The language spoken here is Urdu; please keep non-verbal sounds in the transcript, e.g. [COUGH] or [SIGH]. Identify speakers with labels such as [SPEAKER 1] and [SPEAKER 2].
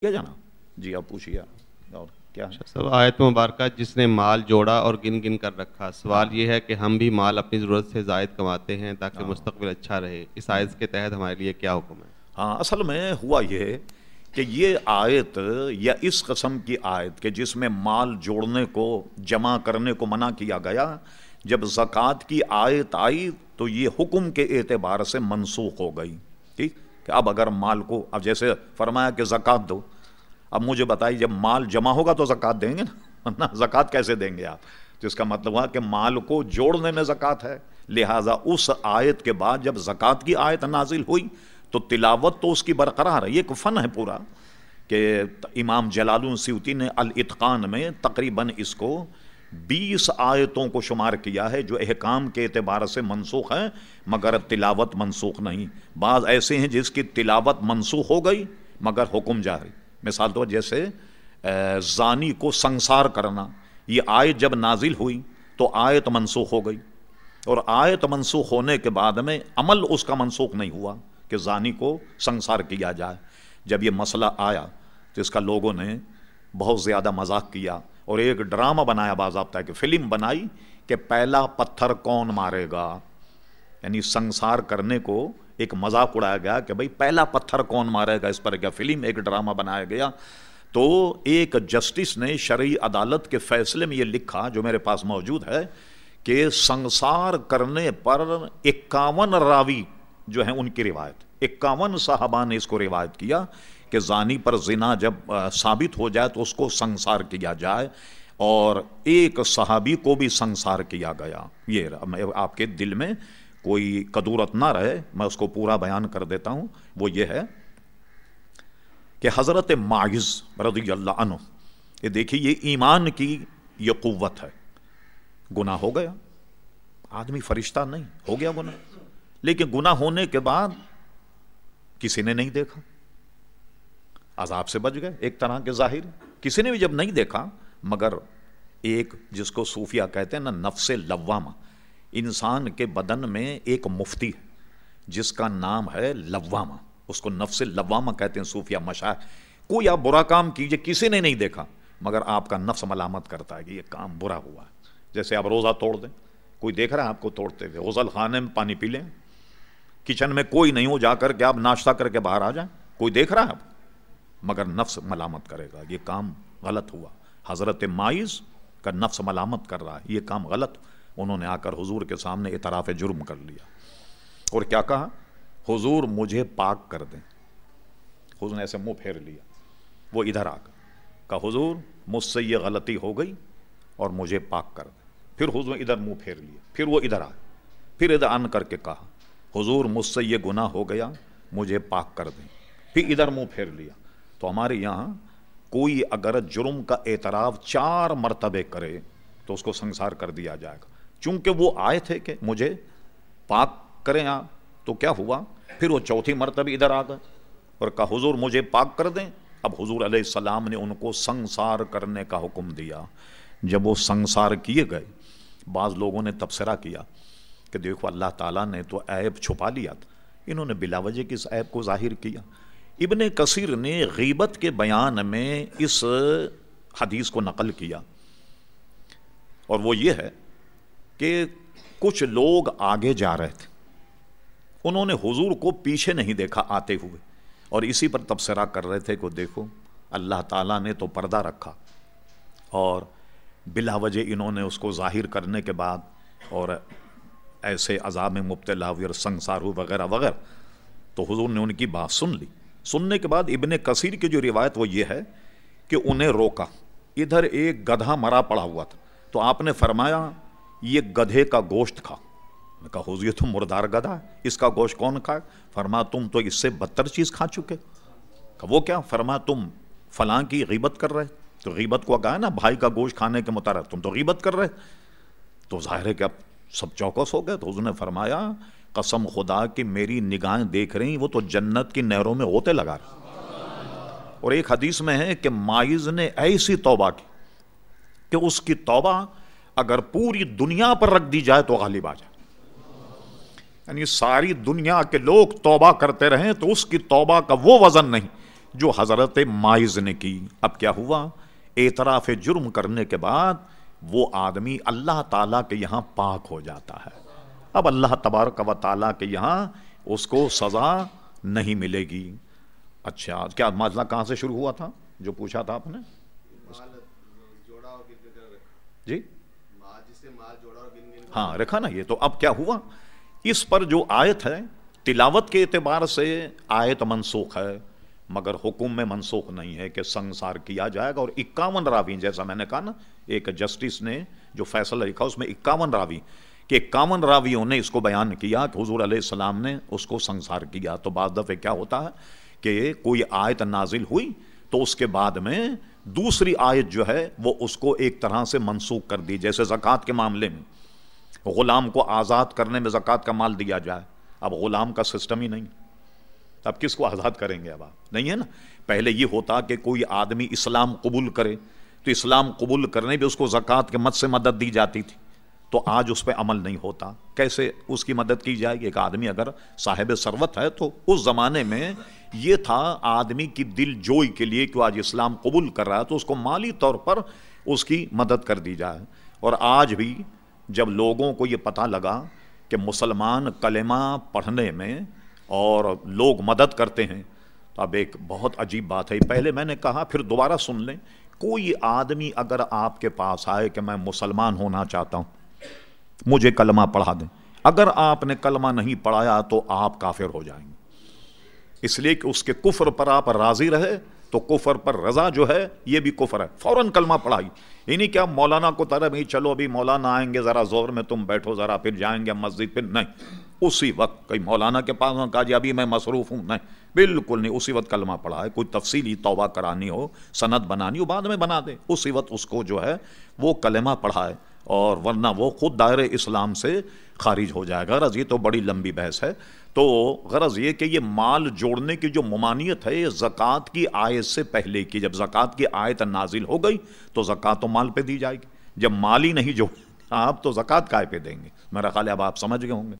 [SPEAKER 1] کیا جانا؟ جی آپ پوچھیے۔ اور کیا؟ ہے
[SPEAKER 2] سب آیت مبارکہ جس نے مال جوڑا اور گن گن کر رکھا سوال یہ ہے کہ ہم بھی مال اپنی ضرورت سے زائد کماتے ہیں تاکہ مستقبل اچھا رہے۔ اس آیت کے تحت ہمارے لیے کیا حکم ہے؟
[SPEAKER 1] ہاں اصل میں ہوا یہ کہ یہ آیت یا اس قسم کی آیت کہ جس میں مال جوڑنے کو جمع کرنے کو منع کیا گیا جب زکوٰۃ کی آیت آئی تو یہ حکم کے اعتبار سے منسوخ ہو گئی۔ ٹھیک؟ کہ اب اگر مال کو اب جیسے فرمایا کہ زکوٰۃ دو، اب مجھے بتائیے جب مال جمع ہوگا تو زکوٰۃ دیں گے نا؟ [LAUGHS] زکوٰۃ کیسے دیں گے آپ؟ تو اس کا مطلب ہوا کہ مال کو جوڑنے میں زکوٰۃ ہے۔ لہٰذا اس آیت کے بعد جب زکوٰۃ کی آیت نازل ہوئی، تو تلاوت تو اس کی برقرار ہے۔ یہ ایک فن ہے پورا کہ امام جلال سیوتی نے الاتقان میں تقریباً اس کو بیس آیتوں کو شمار کیا ہے جو احکام کے اعتبار سے منسوخ ہیں، مگر تلاوت منسوخ نہیں۔ بعض ایسے ہیں جس کی تلاوت منسوخ ہو گئی، مگر حکم جاری۔ مثال طور جیسے زانی کو سنسار کرنا۔ یہ آیت جب نازل ہوئی تو آیت منسوخ ہو گئی۔ اور آیت منسوخ ہونے کے بعد میں عمل اس کا منسوخ نہیں ہوا کہ زانی کو سنسار کیا جائے۔ جب یہ مسئلہ آیا، تو اس کا لوگوں نے بہت زیادہ مذاق کیا۔ اور ایک ڈرامہ بنایا باضابطہ کہ فلم بنائی کہ پہلا پتھر کون مارے گا؟ یعنی سنسار کرنے کو ایک مذاق اڑایا گیا کہ بھائی پہلا پتھر کون مارے گا؟ اس پر کیا فلم ایک ڈرامہ بنایا گیا؟ تو ایک جسٹس نے شرعی عدالت کے فیصلے میں یہ لکھا جو میرے پاس موجود ہے کہ سنسار کرنے پر اکاون راوی جو ہیں ان کی روایت، اکاون صاحبہ نے اس کو روایت کیا کہ زانی پر زنا جب ثابت ہو جائے تو اس کو سنسار کیا جائے اور ایک صحابی کو بھی سنسار کیا گیا۔ یہ آپ کے دل میں کوئی قدورت نہ رہے، میں اس کو پورا بیان کر دیتا ہوں۔ وہ یہ ہے کہ حضرت معز رضی اللہ عنہ، یہ دیکھیے، یہ ایمان کی یہ قوت ہے۔ گناہ ہو گیا۔ آدمی فرشتہ نہیں، ہو گیا گناہ۔ لیکن گناہ ہونے کے بعد کسی نے نہیں دیکھا۔ عذاب سے بچ گئے، ایک طرح کے ظاہر۔ کسی نے بھی جب نہیں دیکھا، مگر ایک جس کو صوفیہ کہتے ہیں نا، نفس لوامہ۔ انسان کے بدن میں ایک مفتی ہے، جس کا نام ہے لوامہ۔ اس کو نفس لوامہ کہتے ہیں صوفیہ مشاہ۔ کوئی آپ برا کام کیجیے، کسی نے نہیں دیکھا، مگر آپ کا نفس ملامت کرتا ہے کہ یہ کام برا ہوا ہے۔ جیسے آپ روزہ توڑ دیں، کوئی دیکھ رہا ہے آپ کو توڑتے ہوئے غزل خانے میں پانی پی لیں۔ کچن میں کوئی نہیں ہو، جا کر کے آپ ناشتہ کر کے باہر آ جائیں۔ کوئی دیکھ رہا ہے آپ؟ مگر نفس ملامت کرے گا۔ یہ کام غلط ہوا۔ حضرت مائز کا نفس ملامت کر رہا ہے۔ یہ کام غلط۔ انہوں نے آ کر حضور کے سامنے اعتراف جرم کر لیا۔ اور کیا کہا؟ حضور مجھے پاک کر دیں۔ حضور نے ایسے منہ پھیر لیا۔ وہ ادھر آ کر کہا، حضور، مجھ سے یہ غلطی ہو گئی اور مجھے پاک کر دیں۔ پھر حضور ادھر منہ پھیر لیا۔ پھر وہ ادھر آ پھر ادھر آن کر کے کہا، حضور، مجھ سے یہ گناہ ہو گیا، مجھے پاک کر دیں۔ پھر ادھر منہ پھیر لیا۔ تو ہمارے یہاں کوئی اگر جرم کا اعتراف چار مرتبے کرے تو اس کو سنسار کر دیا جائے گا۔ چونکہ وہ آئے تھے کہ مجھے پاک کریں آپ، تو کیا ہوا؟ پھر وہ چوتھی مرتبہ ادھر آ گئے اور کہا، حضور، مجھے پاک کر دیں؟ اب حضور علیہ السلام نے ان کو سنسار کرنے کا حکم دیا۔ جب وہ سنسار کیے گئے، بعض لوگوں نے تبصرہ کیا کہ دیکھو، اللہ تعالیٰ نے تو عیب چھپا لیا تھا۔ انہوں نے بلا وجہ کی اس عیب کو ظاہر کیا۔ ابن کثیر نے غیبت کے بیان میں اس حدیث کو نقل کیا۔ اور وہ یہ ہے کہ کچھ لوگ آگے جا رہے تھے۔ انہوں نے حضور کو پیچھے نہیں دیکھا آتے ہوئے۔ اور اسی پر تبصرہ کر رہے تھے کہ دیکھو، اللہ تعالیٰ نے تو پردہ رکھا۔ اور بلا وجہ انہوں نے اس کو ظاہر کرنے کے بعد اور ایسے عذاب میں مبتلا ہوئی اور سنگسار ہوئی وغیرہ وغیرہ، تو حضور نے ان کی بات سن لی۔ سننے کے بعد ابن کثیر کی جو روایت وہ یہ ہے کہ انہیں روکا۔ ادھر ایک گدھا مرا پڑا ہوا تھا۔ تو آپ نے فرمایا، یہ گدھے کا گوشت کھا۔ میں کہا، حضور، یہ تو مردار گدھا ہے۔ اس کا گوشت کون کھا فرما، تم تو اس سے بدتر چیز کھا چکے۔ کہ وہ کیا؟ فرما، تم فلاں کی غیبت کر رہے۔ تو غیبت کو کہا نا، بھائی کا گوشت کھانے کے متعلق، تم تو غیبت کر رہے۔ تو ظاہر ہے کہ اب سب چوکس ہو گئے تو حضور نے فرمایا، قسم خدا کی میری نگاہیں دیکھ رہی وہ تو جنت کی نہروں میں ہوتے لگا رہے اور ایک حدیث میں ہے کہ مائز نے ایسی توبہ کی کہ اس کی توبہ اگر پوری دنیا پر رکھ دی جائے تو غالب آ جائے۔ یعنی ساری دنیا کے لوگ توبہ کرتے رہیں تو اس کی توبہ کا وہ وزن نہیں جو حضرت مائز نے کی۔ اب کیا ہوا؟ اعتراف جرم کرنے کے بعد وہ آدمی اللہ تعالیٰ کے یہاں پاک ہو جاتا ہے۔ اب اللہ تبارک و تعالیٰ کے یہاں اس کو سزا نہیں ملے گی۔ اچھا کیا معاملہ کہاں سے شروع ہوا تھا؟ جو پوچھا تھا آپ نے؟ جی؟ ہاں رکھا نا یہ تو۔ اب کیا ہوا؟ اس پر جو آیت ہے تلاوت کے اعتبار سے آیت منسوخ ہے۔ مگر حکم میں منسوخ نہیں ہے کہ سنسار کیا جائے گا اور اکاون راوی جیسا میں نے کہا نا، ایک جسٹس نے جو فیصلہ لکھا، اس میں اکاون راوی، کہ اکاون راویوں نے اس کو بیان کیا کہ حضور علیہ السلام نے اس کو سنسار کیا۔ تو بعض دفعہ کیا ہوتا ہے کہ کوئی آیت نازل ہوئی تو اس کے بعد میں دوسری آیت جو ہے وہ اس کو ایک طرح سے منسوخ کر دی، جیسے زکوٰۃ کے معاملے میں۔ غلام کو آزاد کرنے میں زکوٰۃ کا مال دیا جائے۔ اب غلام کا سسٹم ہی نہیں۔ اب کس کو آزاد کریں گے اب آپ؟ نہیں ہے نا؟ پہلے یہ ہوتا کہ کوئی آدمی اسلام قبول کرے، تو اسلام قبول کرنے بھی اس کو زکوٰۃ کے مت سے مدد دی جاتی تھی۔ تو آج اس پہ عمل نہیں ہوتا۔ کیسے اس کی مدد کی جائے؟ گی ایک آدمی اگر صاحب ثروت ہے، تو اس زمانے میں یہ تھا آدمی کی دل جوئی کے لیے کہ آج اسلام قبول کر رہا ہے، تو اس کو مالی طور پر اس کی مدد کر دی جائے۔ اور آج بھی جب لوگوں کو یہ پتہ لگا کہ مسلمان کلمہ پڑھنے میں اور لوگ مدد کرتے ہیں۔ تو اب ایک بہت عجیب بات ہے۔ پہلے میں نے کہا، پھر دوبارہ سن لیں۔ کوئی آدمی اگر آپ کے پاس آئے کہ میں مسلمان ہونا چاہتا ہوں، مجھے کلمہ پڑھا دیں۔ اگر آپ نے کلمہ نہیں پڑھایا تو آپ کافر ہو جائیں گے۔ اس لیے کہ اس کے کفر پر آپ راضی رہے تو کفر پر رضا جو ہے، یہ بھی کفر ہے۔ فوراً کلمہ پڑھائی۔ یعنی کیا مولانا کو طرح بھی چلو ابھی مولانا آئیں گے، ذرا زور میں تم بیٹھو، ذرا پھر جائیں گے مسجد پہ نہیں، اسی وقت کئی مولانا کے پاس کہا جی ابھی میں مصروف ہوں۔ نہیں، بالکل نہیں، اسی وقت کلمہ پڑھا ہے۔ کوئی تفصیلی توبہ کرانی ہو، سند بنانی ہو، بعد میں بنا دے۔ اسی وقت اس کو جو ہے، وہ کلمہ پڑھا ہے۔ اور ورنہ وہ خود دائر اسلام سے خارج ہو جائے گا۔ غرض یہ تو بڑی لمبی بحث ہے۔ تو غرض یہ کہ یہ مال جوڑنے کی جو ممانیت ہے، یہ زکوٰۃ کی آیت سے پہلے کی۔ جب زکوٰۃ کی آیت نازل ہو گئی تو زکوٰۃ تو مال پہ دی جائے گی۔ جب مال ہی نہیں جوڑ آپ، تو زکوٰۃ کائے پہ دیں گے۔ میرا خیال ہے اب آپ سمجھ گئے ہوں گے۔